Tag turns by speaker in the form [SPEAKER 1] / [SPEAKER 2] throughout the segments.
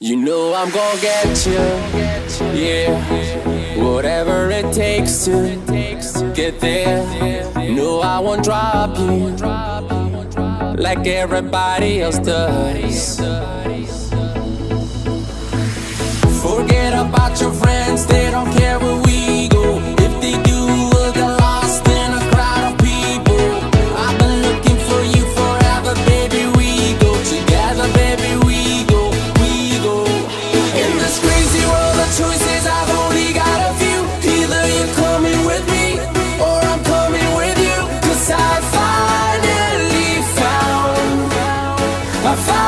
[SPEAKER 1] You know I'm gonna get you, yeah. Whatever it takes to get there. No, I won't drop you like everybody else does. fire.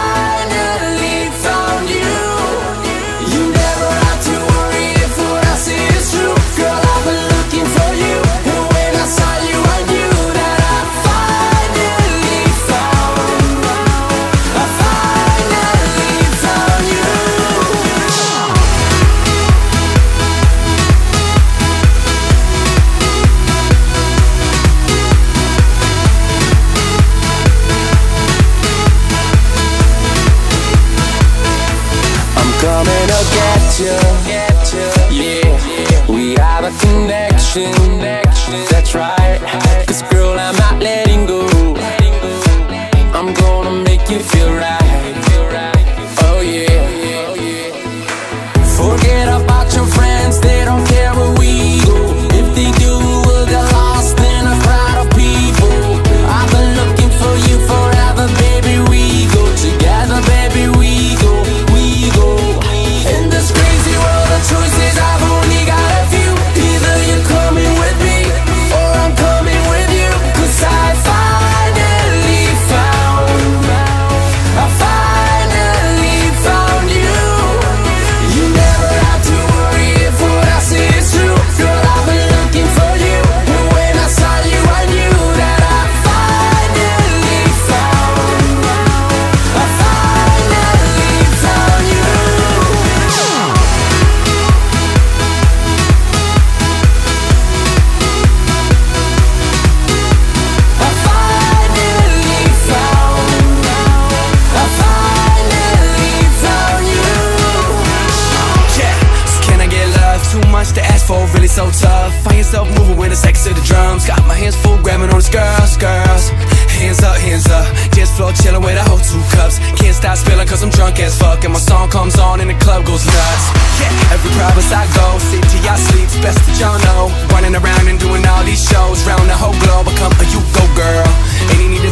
[SPEAKER 1] to
[SPEAKER 2] ask for, really so tough. Find yourself moving with the sex of the drums. Got my hands full grabbing on these girls, girls. Hands up, hands up. Dance floor chilling with a whole two cups. Can't stop spilling cause I'm drunk as fuck. And my song comes on and the club goes nuts. Yeah. Every province I go, city I sleep. Best that y'all know. Running around and doing all these shows. Round the whole globe, I come, you go girl. Ain't
[SPEAKER 1] even.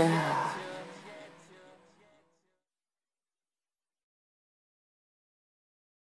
[SPEAKER 1] Yeah.